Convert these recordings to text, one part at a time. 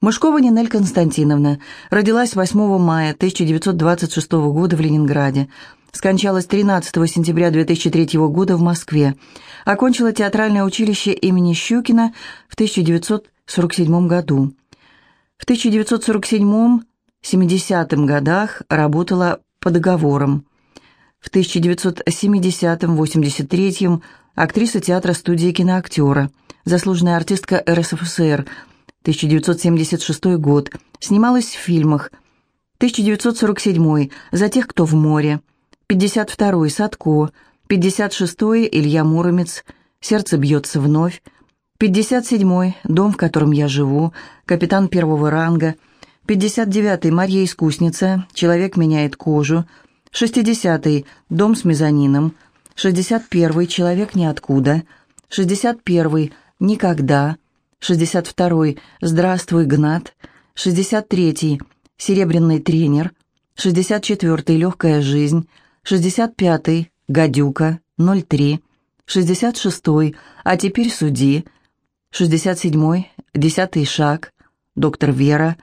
Мышкова Нинель Константиновна родилась 8 мая 1926 года в Ленинграде. Скончалась 13 сентября 2003 года в Москве. Окончила театральное училище имени Щукина в 1947 году. В 1947-70 годах работала по договорам. В 1970-83 актриса театра студии киноактера, заслуженная артистка РСФСР, 1976 год, снималась в фильмах, 1947 «За тех, кто в море», 52 «Садко», 56 Илья Муромец, «Сердце бьется вновь», 57 «Дом, в котором я живу», «Капитан первого ранга», 59 «Марья Искусница», «Человек меняет кожу», 60 «Дом с мезонином», 61 «Человек ниоткуда», 61 «Никогда», 62 «Здравствуй, Гнат», 63 «Серебряный тренер», 64 «Легкая жизнь», 65 «Гадюка», 03, 66 «А теперь суди», 67 «Десятый шаг», «Доктор Вера»,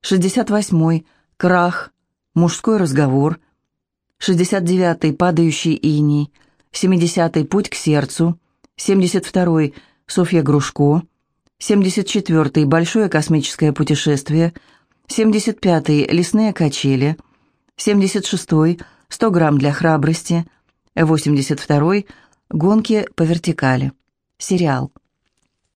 68 «Крах», «Мужской разговор», 69-й «Падающий иней», 70-й «Путь к сердцу», 72-й «Софья Грушко», 74-й «Большое космическое путешествие», 75-й «Лесные качели», 76-й «100 грамм для храбрости», 82-й «Гонки по вертикали». Сериал.